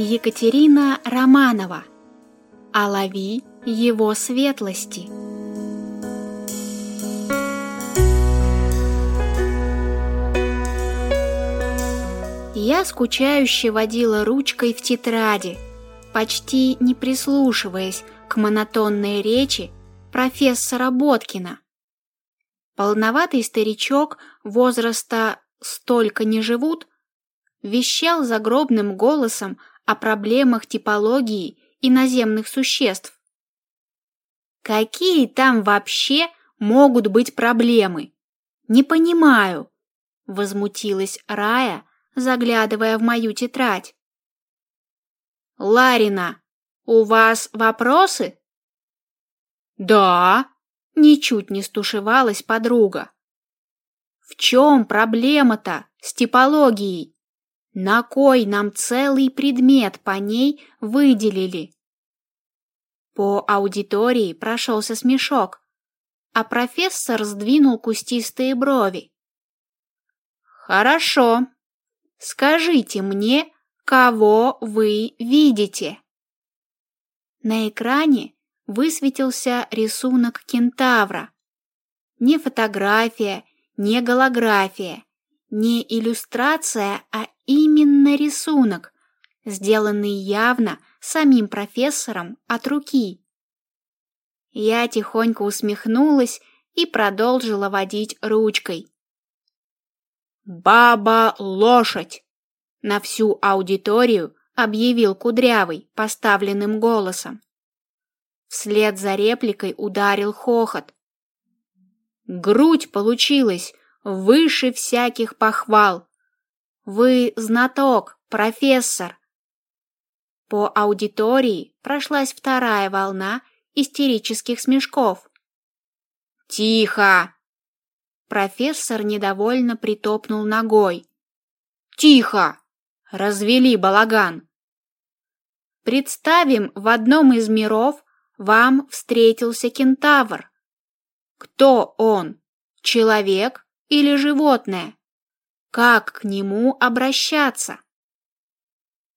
Екатерина Романова. Олови его светлости. Я скучающе водила ручкой в тетради, почти не прислушиваясь к монотонной речи профессора Боткина. Полноватый старичок возраста «столько не живут» вещал загробным голосом о проблемах типологии иноземных существ. Какие там вообще могут быть проблемы? Не понимаю, возмутилась Рая, заглядывая в мою тетрадь. Ларина, у вас вопросы? Да, ничуть не стушевалась подруга. В чем проблема-то с типологией? На кой нам целый предмет по ней выделили? По аудитории прошелся смешок, а профессор сдвинул кустистые брови. Хорошо. Скажите мне, кого вы видите? На экране высветился рисунок кентавра. Не фотография, не голография, не иллюстрация, а именно рисунок, сделанный явно самим профессором от руки. Я тихонько усмехнулась и продолжила водить ручкой. «Баба-лошадь!» На всю аудиторию объявил Кудрявый поставленным голосом. Вслед за репликой ударил хохот. Грудь получилась выше всяких похвал. Вы знаток, профессор. По аудитории прошлась вторая волна истерических смешков. Тихо! Профессор недовольно притопнул ногой. Тихо! Развели балаган. Представим, в одном из миров вам встретился кентавр. Кто он? Человек или животное? Как к нему обращаться?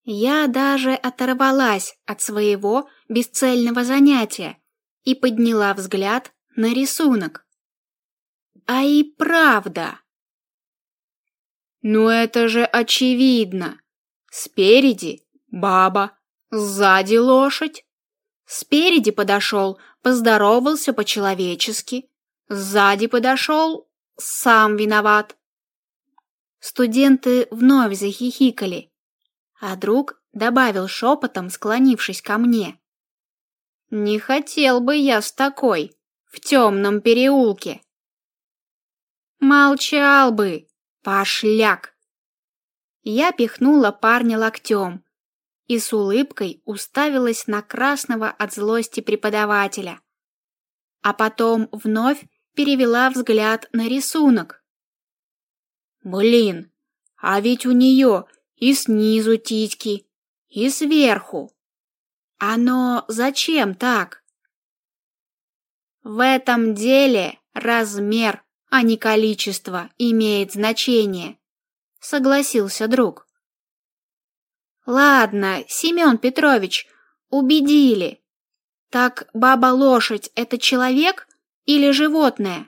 Я даже оторвалась от своего бесцельного занятия и подняла взгляд на рисунок. А и правда. Ну это же очевидно. Спереди баба, сзади лошадь. Спереди подошел, поздоровался по-человечески. Сзади подошел, сам виноват. Студенты вновь захихикали, а друг добавил шепотом, склонившись ко мне. «Не хотел бы я с такой в темном переулке». «Молчал бы, пошляк!» Я пихнула парня локтем и с улыбкой уставилась на красного от злости преподавателя, а потом вновь перевела взгляд на рисунок. Блин, а ведь у нее и снизу титьки, и сверху. Оно зачем так? В этом деле размер, а не количество, имеет значение, согласился друг. Ладно, Семен Петрович, убедили. Так баба-лошадь — это человек или животное?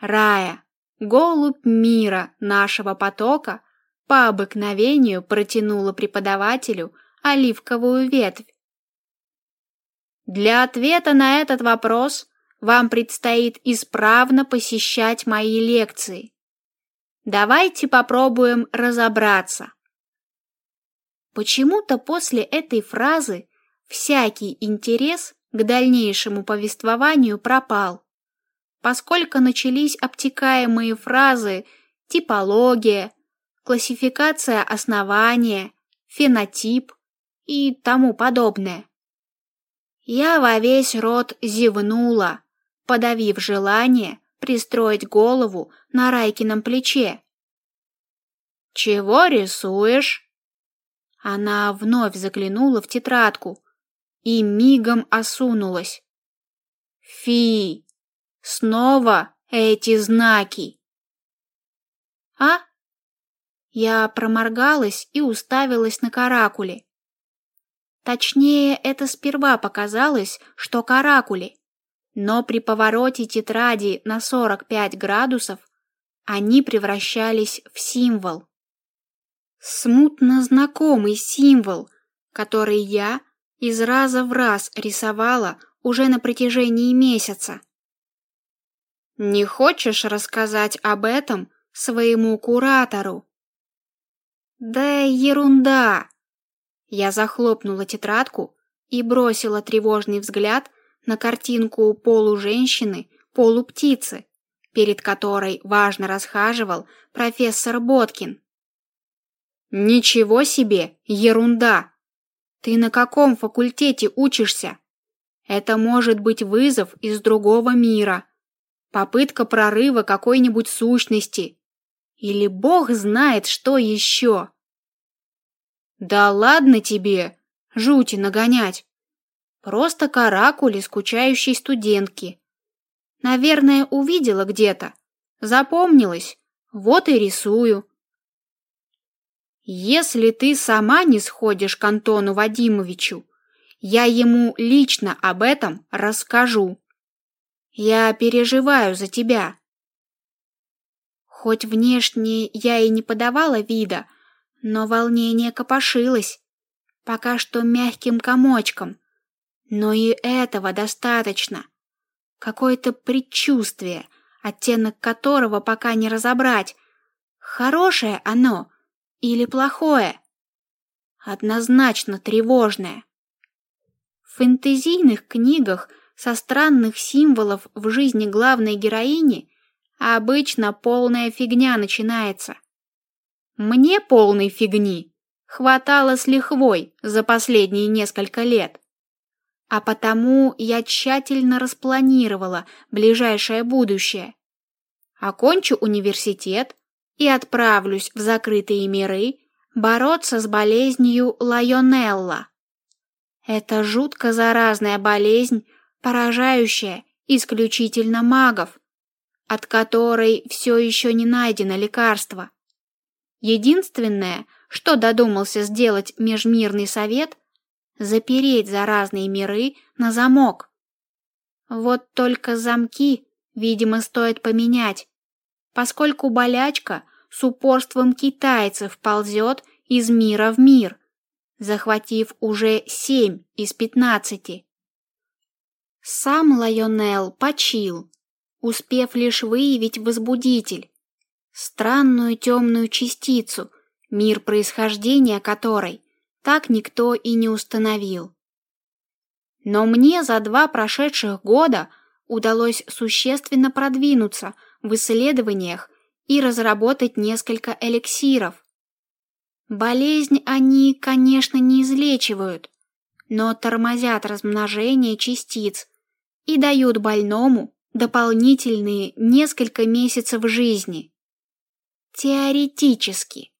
Рая, Голубь мира нашего потока по обыкновению протянула преподавателю оливковую ветвь. Для ответа на этот вопрос вам предстоит исправно посещать мои лекции. Давайте попробуем разобраться. Почему-то после этой фразы всякий интерес к дальнейшему повествованию пропал поскольку начались обтекаемые фразы типология, классификация основания, фенотип и тому подобное. Я во весь рот зевнула, подавив желание пристроить голову на Райкином плече. «Чего рисуешь?» Она вновь заглянула в тетрадку и мигом осунулась. «Фи, Снова эти знаки. А? Я проморгалась и уставилась на каракули. Точнее, это сперва показалось, что каракули, но при повороте тетради на 45 градусов они превращались в символ. Смутно знакомый символ, который я из раза в раз рисовала уже на протяжении месяца. Не хочешь рассказать об этом своему куратору? Да ерунда. Я захлопнула тетрадку и бросила тревожный взгляд на картинку полуженщины, полуптицы, перед которой важно расхаживал профессор Боткин. Ничего себе, ерунда. Ты на каком факультете учишься? Это может быть вызов из другого мира попытка прорыва какой-нибудь сущности. Или бог знает, что еще. Да ладно тебе, жути нагонять. Просто каракули скучающей студентки. Наверное, увидела где-то. Запомнилось. Вот и рисую. Если ты сама не сходишь к Антону Вадимовичу, я ему лично об этом расскажу. Я переживаю за тебя. Хоть внешне я и не подавала вида, но волнение копошилось, пока что мягким комочком. Но и этого достаточно. Какое-то предчувствие, оттенок которого пока не разобрать, хорошее оно или плохое. Однозначно тревожное. В фэнтезийных книгах со странных символов в жизни главной героини обычно полная фигня начинается. Мне полной фигни хватало с лихвой за последние несколько лет. А потому я тщательно распланировала ближайшее будущее. Окончу университет и отправлюсь в закрытые миры бороться с болезнью Лайонелла. Это жутко заразная болезнь, поражающая исключительно магов, от которой все еще не найдено лекарство. Единственное, что додумался сделать Межмирный совет, запереть заразные миры на замок. Вот только замки, видимо, стоит поменять, поскольку болячка с упорством китайцев ползет из мира в мир, захватив уже семь из пятнадцати. Сам Лайонел почил, успев лишь выявить возбудитель, странную темную частицу, мир происхождения которой так никто и не установил. Но мне за два прошедших года удалось существенно продвинуться в исследованиях и разработать несколько эликсиров. Болезнь они, конечно, не излечивают, но тормозят размножение частиц и дают больному дополнительные несколько месяцев жизни. Теоретически.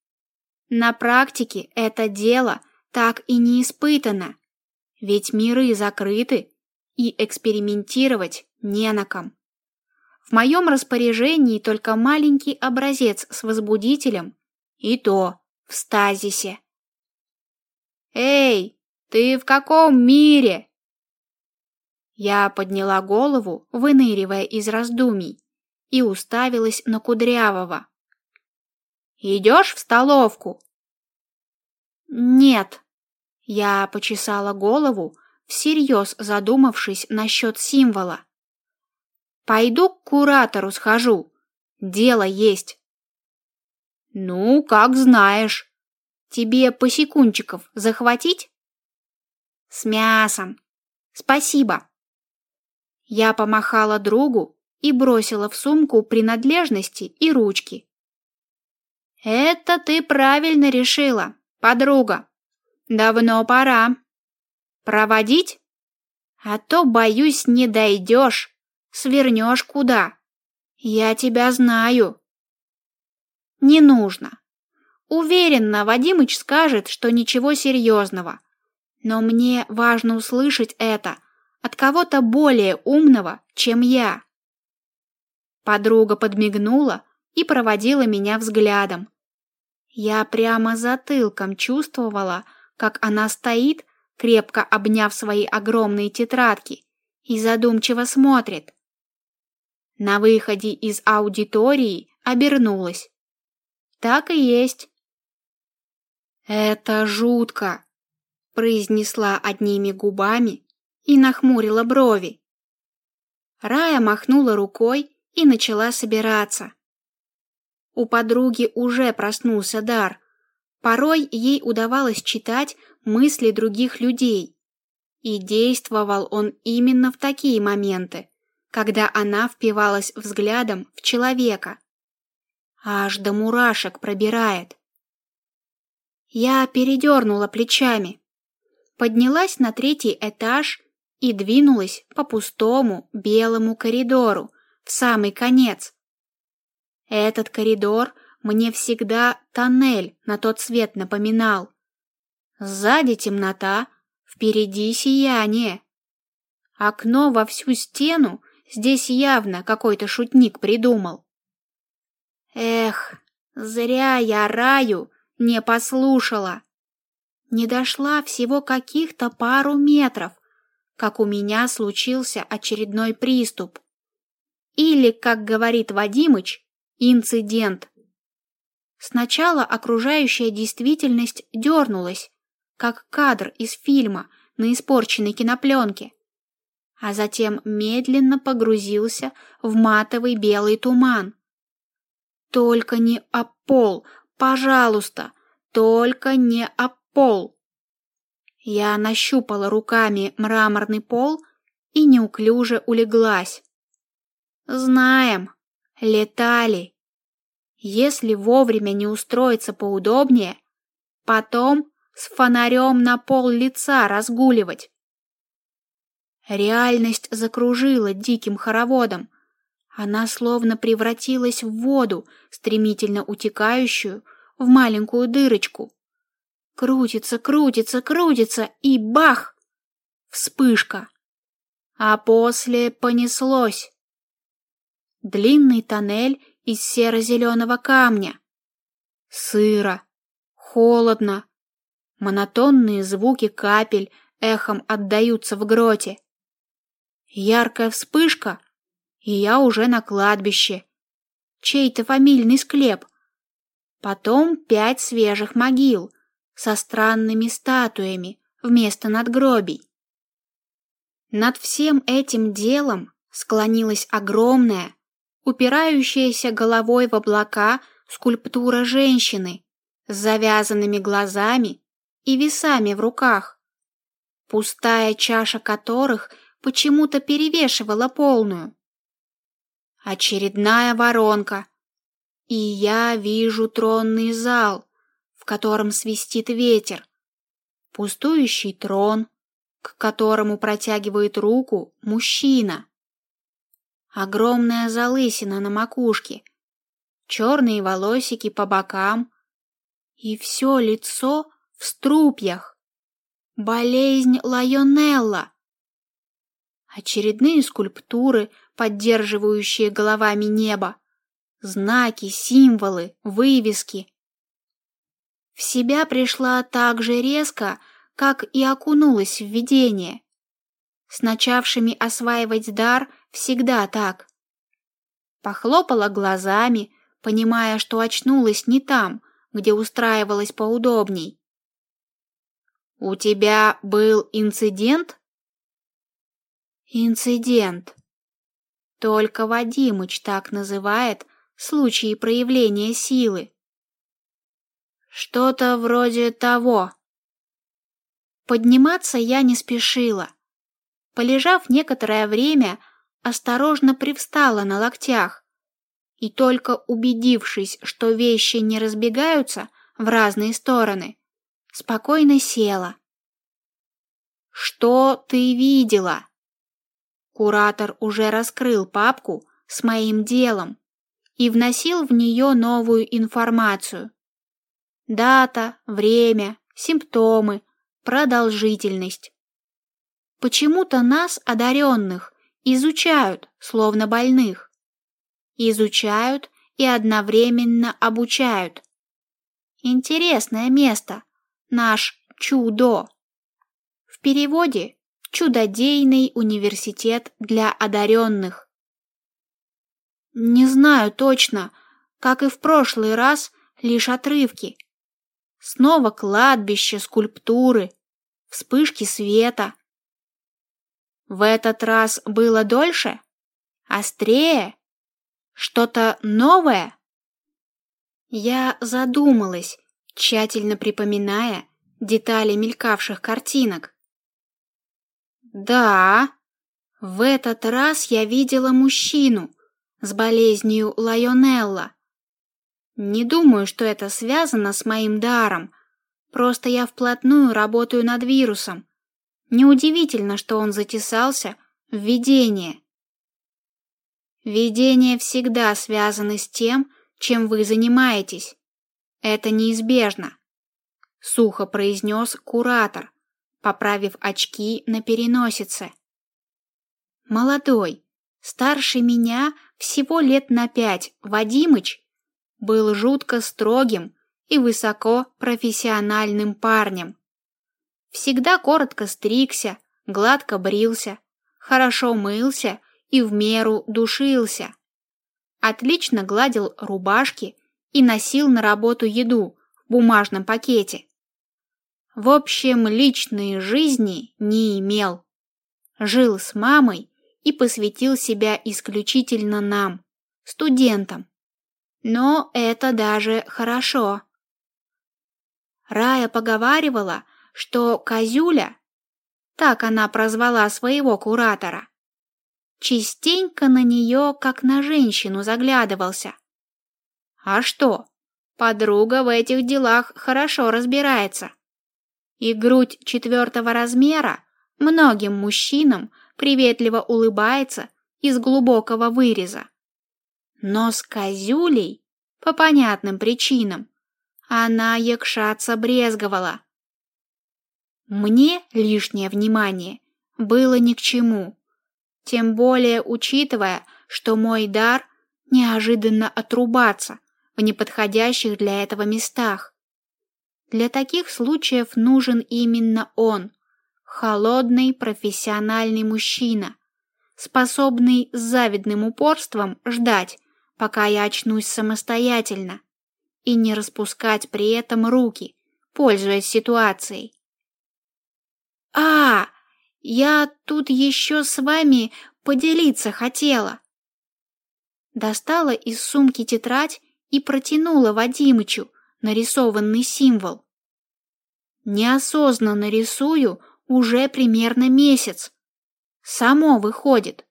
На практике это дело так и не испытано, ведь миры закрыты и экспериментировать не на ком. В моем распоряжении только маленький образец с возбудителем, и то в стазисе. «Эй, ты в каком мире?» Я подняла голову, выныривая из раздумий, и уставилась на Кудрявого. «Идешь в столовку?» «Нет». Я почесала голову, всерьез задумавшись насчет символа. «Пойду к куратору схожу. Дело есть». «Ну, как знаешь. Тебе посекунчиков захватить?» «С мясом. Спасибо». Я помахала другу и бросила в сумку принадлежности и ручки. Это ты правильно решила, подруга. Давно пора. Проводить? А то, боюсь, не дойдешь, свернешь куда. Я тебя знаю. Не нужно. Уверенно, Вадимыч скажет, что ничего серьезного. Но мне важно услышать это — от кого-то более умного, чем я. Подруга подмигнула и проводила меня взглядом. Я прямо затылком чувствовала, как она стоит, крепко обняв свои огромные тетрадки, и задумчиво смотрит. На выходе из аудитории обернулась. Так и есть. «Это жутко», — произнесла одними губами и нахмурила брови. Рая махнула рукой и начала собираться. У подруги уже проснулся дар. Порой ей удавалось читать мысли других людей. И действовал он именно в такие моменты, когда она впивалась взглядом в человека. Аж до мурашек пробирает. Я передернула плечами, поднялась на третий этаж и двинулась по пустому белому коридору в самый конец. Этот коридор мне всегда тоннель на тот свет напоминал. Сзади темнота, впереди сияние. Окно во всю стену здесь явно какой-то шутник придумал. Эх, зря я раю не послушала. Не дошла всего каких-то пару метров, как у меня случился очередной приступ. Или, как говорит Вадимыч, инцидент. Сначала окружающая действительность дернулась, как кадр из фильма на испорченной кинопленке, а затем медленно погрузился в матовый белый туман. Только не об пол, пожалуйста, только не об пол. Я нащупала руками мраморный пол и неуклюже улеглась. Знаем, летали. Если вовремя не устроиться поудобнее, потом с фонарем на пол лица разгуливать. Реальность закружила диким хороводом. Она словно превратилась в воду, стремительно утекающую в маленькую дырочку. Крутится, крутится, крутится, и бах! Вспышка. А после понеслось. Длинный тоннель из серо-зеленого камня. Сыро, холодно. Монотонные звуки капель эхом отдаются в гроте. Яркая вспышка, и я уже на кладбище. Чей-то фамильный склеп. Потом пять свежих могил — со странными статуями вместо надгробий. Над всем этим делом склонилась огромная, упирающаяся головой в облака скульптура женщины с завязанными глазами и весами в руках, пустая чаша которых почему-то перевешивала полную. Очередная воронка, и я вижу тронный зал, в котором свистит ветер, пустующий трон, к которому протягивает руку мужчина, огромная залысина на макушке, черные волосики по бокам и все лицо в струпьях. Болезнь Лайонелла. Очередные скульптуры, поддерживающие головами небо, знаки, символы, вывески, в себя пришла так же резко, как и окунулась в видение. С начавшими осваивать дар всегда так. Похлопала глазами, понимая, что очнулась не там, где устраивалась поудобней. «У тебя был инцидент?» «Инцидент», только Вадимыч так называет случаи проявления силы. Что-то вроде того. Подниматься я не спешила. Полежав некоторое время, осторожно привстала на локтях и только убедившись, что вещи не разбегаются в разные стороны, спокойно села. Что ты видела? Куратор уже раскрыл папку с моим делом и вносил в нее новую информацию. Дата, время, симптомы, продолжительность. Почему-то нас, одаренных, изучают, словно больных. Изучают и одновременно обучают. Интересное место. Наш чудо. В переводе «Чудодейный университет для одаренных». Не знаю точно, как и в прошлый раз, лишь отрывки. Снова кладбище, скульптуры, вспышки света. В этот раз было дольше? Острее? Что-то новое? Я задумалась, тщательно припоминая детали мелькавших картинок. Да, в этот раз я видела мужчину с болезнью Лайонелла. Не думаю, что это связано с моим даром. Просто я вплотную работаю над вирусом. Неудивительно, что он затесался в видение. Видения всегда связаны с тем, чем вы занимаетесь. Это неизбежно, сухо произнес куратор, поправив очки на переносице. Молодой, старше меня всего лет на пять, Вадимыч был жутко строгим и высоко профессиональным парнем. Всегда коротко стригся, гладко брился, хорошо мылся и в меру душился отлично гладил рубашки и носил на работу еду в бумажном пакете. В общем, личной жизни не имел. Жил с мамой и посвятил себя исключительно нам, студентам. Но это даже хорошо. Рая поговаривала, что Козюля, так она прозвала своего куратора, частенько на нее, как на женщину, заглядывался. А что? Подруга в этих делах хорошо разбирается. И грудь четвертого размера многим мужчинам приветливо улыбается из глубокого выреза. Но с козюлей, по понятным причинам, она якшаться брезговала. Мне лишнее внимание было ни к чему. Тем более учитывая, что мой дар неожиданно отрубаться в неподходящих для этого местах. Для таких случаев нужен именно он, холодный профессиональный мужчина, способный с завидным упорством ждать, пока я очнусь самостоятельно, и не распускать при этом руки, пользуясь ситуацией. А, я тут еще с вами поделиться хотела. Достала из сумки тетрадь и протянула Вадимычу нарисованный символ. Неосознанно рисую уже примерно месяц. Само выходит.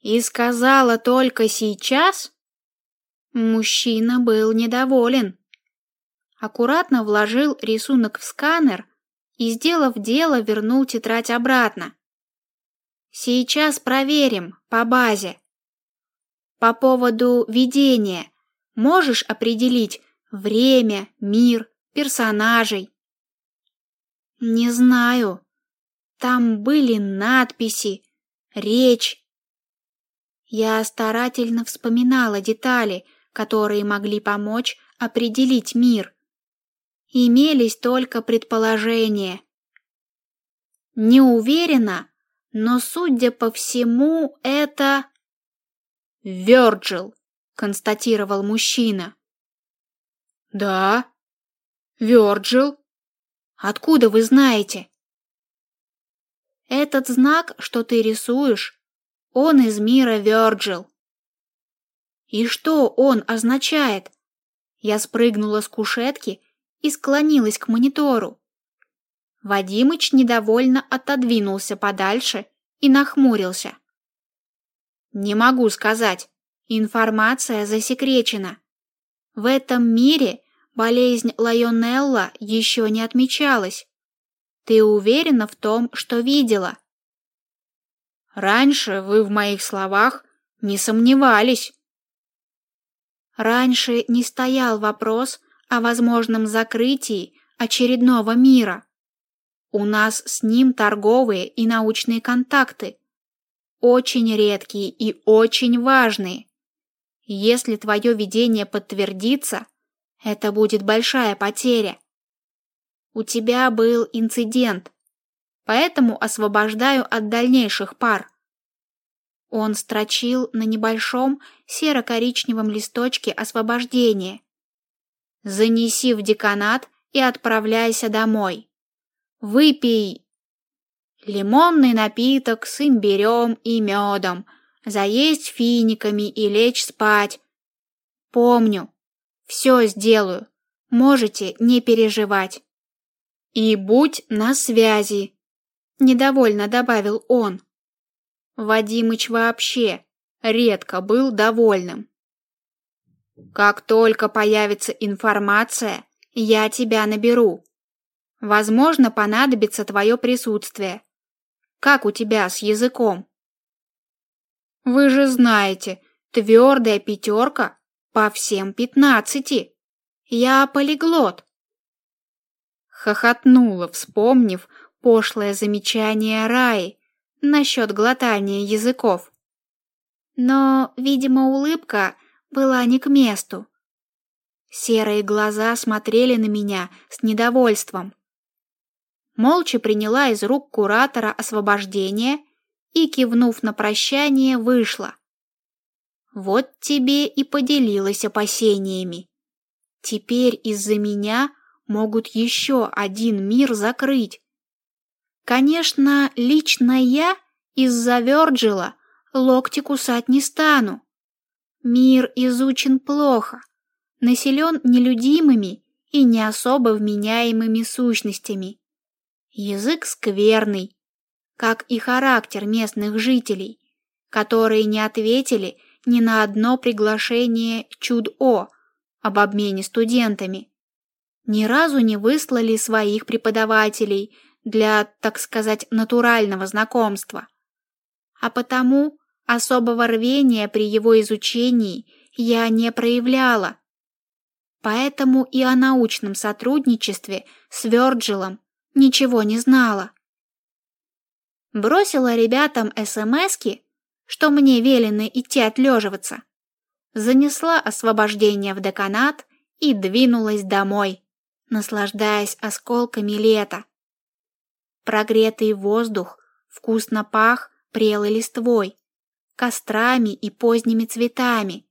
И сказала только сейчас? Мужчина был недоволен. Аккуратно вложил рисунок в сканер и, сделав дело, вернул тетрадь обратно. Сейчас проверим по базе. По поводу видения можешь определить время, мир, персонажей? Не знаю. Там были надписи, речь. Я старательно вспоминала детали, которые могли помочь определить мир имелись только предположения. Не уверена, но, судя по всему, это... «Вёрджил», — констатировал мужчина. «Да, Вёрджил. Откуда вы знаете?» «Этот знак, что ты рисуешь, он из мира Вёрджил». «И что он означает?» Я спрыгнула с кушетки и склонилась к монитору. Вадимыч недовольно отодвинулся подальше и нахмурился. Не могу сказать. Информация засекречена. В этом мире болезнь Лайонелла еще не отмечалась. Ты уверена в том, что видела? Раньше вы в моих словах не сомневались. Раньше не стоял вопрос о возможном закрытии очередного мира. У нас с ним торговые и научные контакты. Очень редкие и очень важные. Если твое видение подтвердится, Это будет большая потеря. У тебя был инцидент, поэтому освобождаю от дальнейших пар. Он строчил на небольшом серо-коричневом листочке освобождение. Занеси в деканат и отправляйся домой. Выпей лимонный напиток с имбирем и медом, заесть финиками и лечь спать. Помню, все сделаю, можете не переживать. И будь на связи, недовольно добавил он. Вадимыч вообще редко был довольным. Как только появится информация, я тебя наберу. Возможно, понадобится твое присутствие. Как у тебя с языком? Вы же знаете, твердая пятерка по всем пятнадцати. Я полиглот. Хохотнула, вспомнив пошлое замечание Раи насчет глотания языков. Но, видимо, улыбка была не к месту. Серые глаза смотрели на меня с недовольством. Молча приняла из рук куратора освобождение и, кивнув на прощание, вышла. Вот тебе и поделилась опасениями. Теперь из-за меня могут еще один мир закрыть. Конечно, лично я из-за Вёрджила локти кусать не стану. Мир изучен плохо, населен нелюдимыми и не особо вменяемыми сущностями. Язык скверный, как и характер местных жителей, которые не ответили ни на одно приглашение чуд-о об обмене студентами. Ни разу не выслали своих преподавателей для, так сказать, натурального знакомства. А потому особого рвения при его изучении я не проявляла. Поэтому и о научном сотрудничестве с Вёрджилом ничего не знала. Бросила ребятам СМСки, что мне велено идти отлеживаться. Занесла освобождение в деканат и двинулась домой, наслаждаясь осколками лета. Прогретый воздух вкусно пах прелой листвой, кострами и поздними цветами.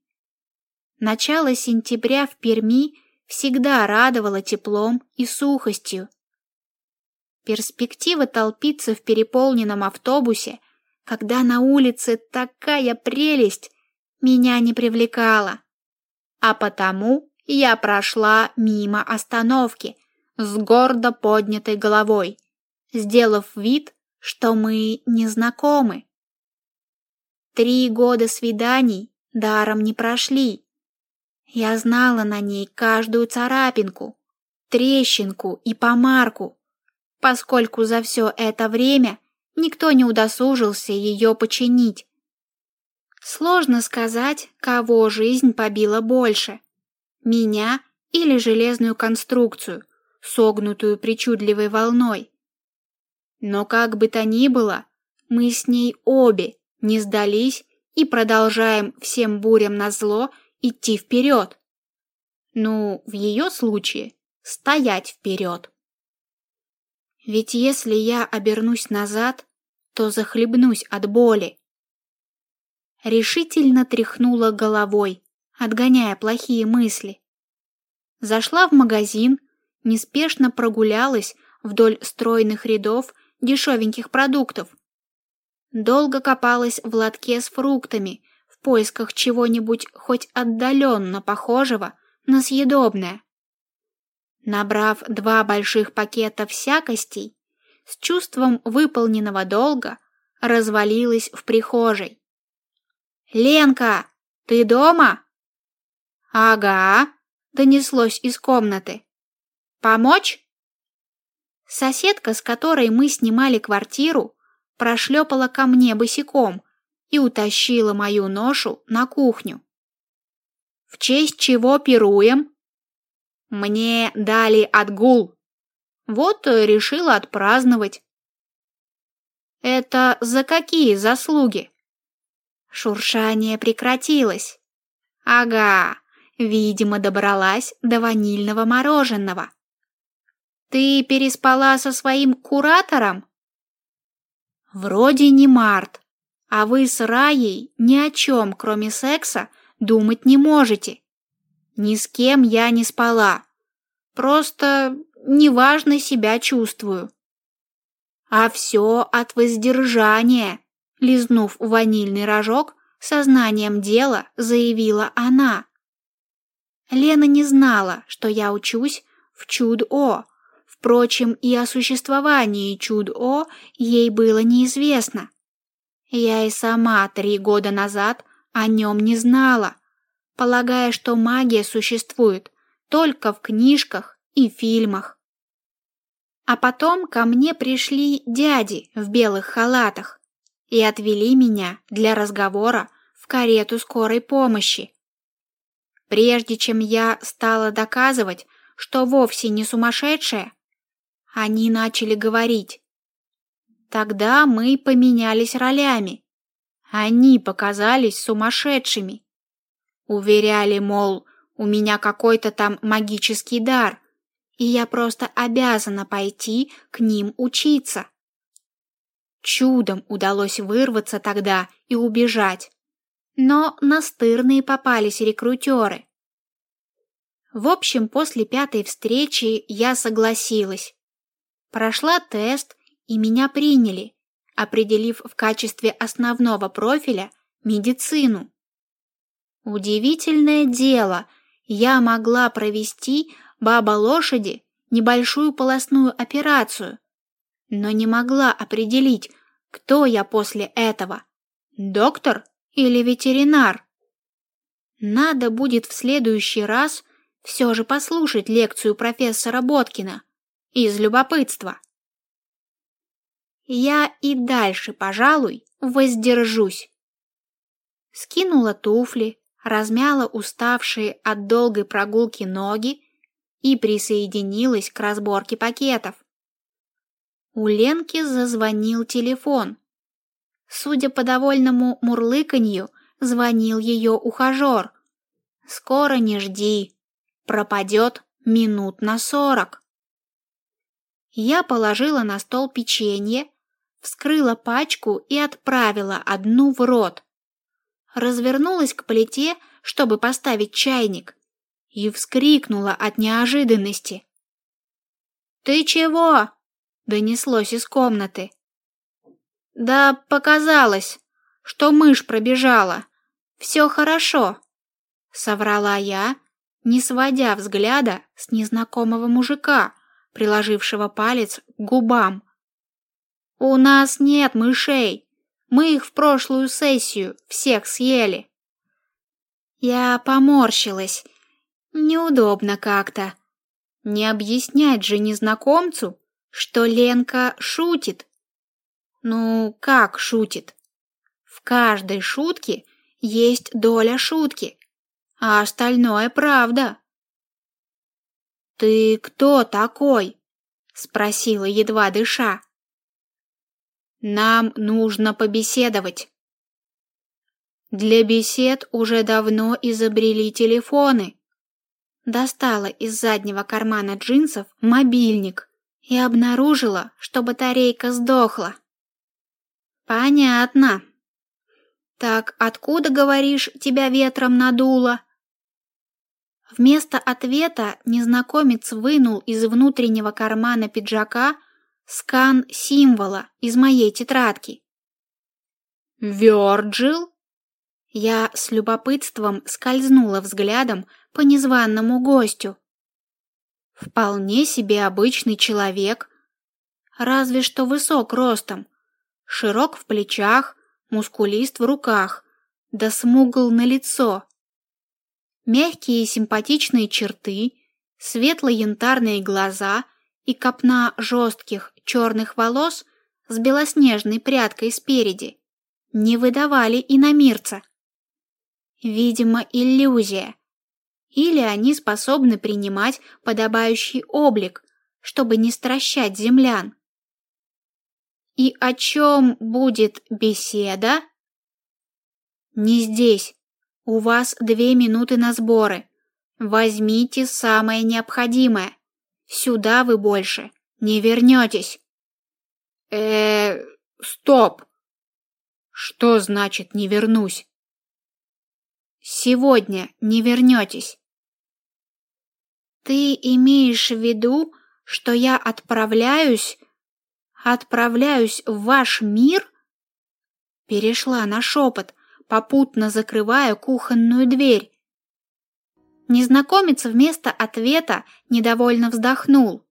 Начало сентября в Перми всегда радовало теплом и сухостью. Перспектива толпиться в переполненном автобусе, когда на улице такая прелесть, меня не привлекала. А потому я прошла мимо остановки с гордо поднятой головой сделав вид, что мы не знакомы. Три года свиданий даром не прошли. Я знала на ней каждую царапинку, трещинку и помарку, поскольку за все это время никто не удосужился ее починить. Сложно сказать, кого жизнь побила больше: меня или железную конструкцию, согнутую причудливой волной. Но как бы то ни было, мы с ней обе не сдались и продолжаем всем бурям назло идти вперед. Ну, в ее случае стоять вперед. Ведь если я обернусь назад, то захлебнусь от боли. Решительно тряхнула головой, отгоняя плохие мысли. Зашла в магазин, неспешно прогулялась вдоль стройных рядов дешевеньких продуктов. Долго копалась в лотке с фруктами в поисках чего-нибудь хоть отдаленно похожего на съедобное. Набрав два больших пакета всякостей, с чувством выполненного долга развалилась в прихожей. «Ленка, ты дома?» «Ага», — донеслось из комнаты. «Помочь?» Соседка, с которой мы снимали квартиру, прошлепала ко мне босиком и утащила мою ношу на кухню. В честь чего пируем? Мне дали отгул. Вот решила отпраздновать. Это за какие заслуги? Шуршание прекратилось. Ага, Видимо, добралась до ванильного мороженого. Ты переспала со своим куратором? Вроде не Март, а вы с Раей ни о чем, кроме секса, думать не можете. Ни с кем я не спала. Просто неважно себя чувствую. А все от воздержания, лизнув ванильный рожок, сознанием дела заявила она. Лена не знала, что я учусь в Чуд-О. Впрочем, и о существовании Чуд-О ей было неизвестно. Я и сама три года назад о нем не знала, полагая, что магия существует только в книжках и фильмах. А потом ко мне пришли дяди в белых халатах и отвели меня для разговора в карету скорой помощи. Прежде чем я стала доказывать, что вовсе не сумасшедшая, они начали говорить. Тогда мы поменялись ролями. Они показались сумасшедшими. Уверяли, мол, у меня какой-то там магический дар, и я просто обязана пойти к ним учиться. Чудом удалось вырваться тогда и убежать. Но настырные попались рекрутеры. В общем, после пятой встречи я согласилась. Прошла тест, и меня приняли, определив в качестве основного профиля медицину. Удивительное дело, я могла провести баба-лошади небольшую полостную операцию, но не могла определить, кто я после этого – доктор или ветеринар. Надо будет в следующий раз все же послушать лекцию профессора Боткина из любопытства. Я и дальше, пожалуй, воздержусь. Скинула туфли, размяла уставшие от долгой прогулки ноги и присоединилась к разборке пакетов. У Ленки зазвонил телефон. Судя по довольному мурлыканью, звонил ее ухажер. «Скоро не жди, пропадет минут на сорок». Я положила на стол печенье, вскрыла пачку и отправила одну в рот развернулась к плите, чтобы поставить чайник, и вскрикнула от неожиданности. «Ты чего?» — донеслось из комнаты. «Да показалось, что мышь пробежала. Все хорошо», — соврала я, не сводя взгляда с незнакомого мужика, приложившего палец к губам. «У нас нет мышей. Мы их в прошлую сессию всех съели. Я поморщилась. Неудобно как-то. Не объяснять же незнакомцу, что Ленка шутит. Ну, как шутит? В каждой шутке есть доля шутки, а остальное правда. Ты кто такой? спросила едва дыша. Нам нужно побеседовать. Для бесед уже давно изобрели телефоны. Достала из заднего кармана джинсов мобильник и обнаружила, что батарейка сдохла. Понятно. Так откуда, говоришь, тебя ветром надуло? Вместо ответа незнакомец вынул из внутреннего кармана пиджака скан символа из моей тетрадки. Вёрджил? Я с любопытством скользнула взглядом по незваному гостю. Вполне себе обычный человек, разве что высок ростом, широк в плечах, мускулист в руках, да смугл на лицо. Мягкие и симпатичные черты, светло-янтарные глаза и копна жестких черных волос с белоснежной прядкой спереди не выдавали иномирца. Видимо, иллюзия. Или они способны принимать подобающий облик, чтобы не стращать землян. И о чем будет беседа? Не здесь. У вас две минуты на сборы. Возьмите самое необходимое. Сюда вы больше не вернетесь. Э, стоп. Что значит не вернусь? Сегодня не вернетесь. Ты имеешь в виду, что я отправляюсь, отправляюсь в ваш мир? Перешла на шепот, попутно закрывая кухонную дверь. Незнакомец вместо ответа недовольно вздохнул.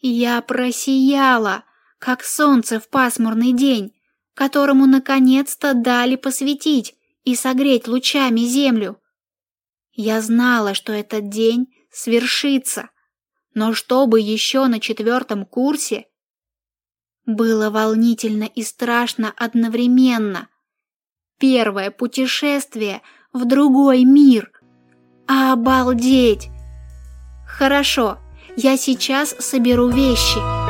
Я просияла, как солнце в пасмурный день, которому наконец-то дали посветить и согреть лучами землю. Я знала, что этот день свершится, но чтобы еще на четвертом курсе было волнительно и страшно одновременно. Первое путешествие в другой мир. Обалдеть! Хорошо, я сейчас соберу вещи.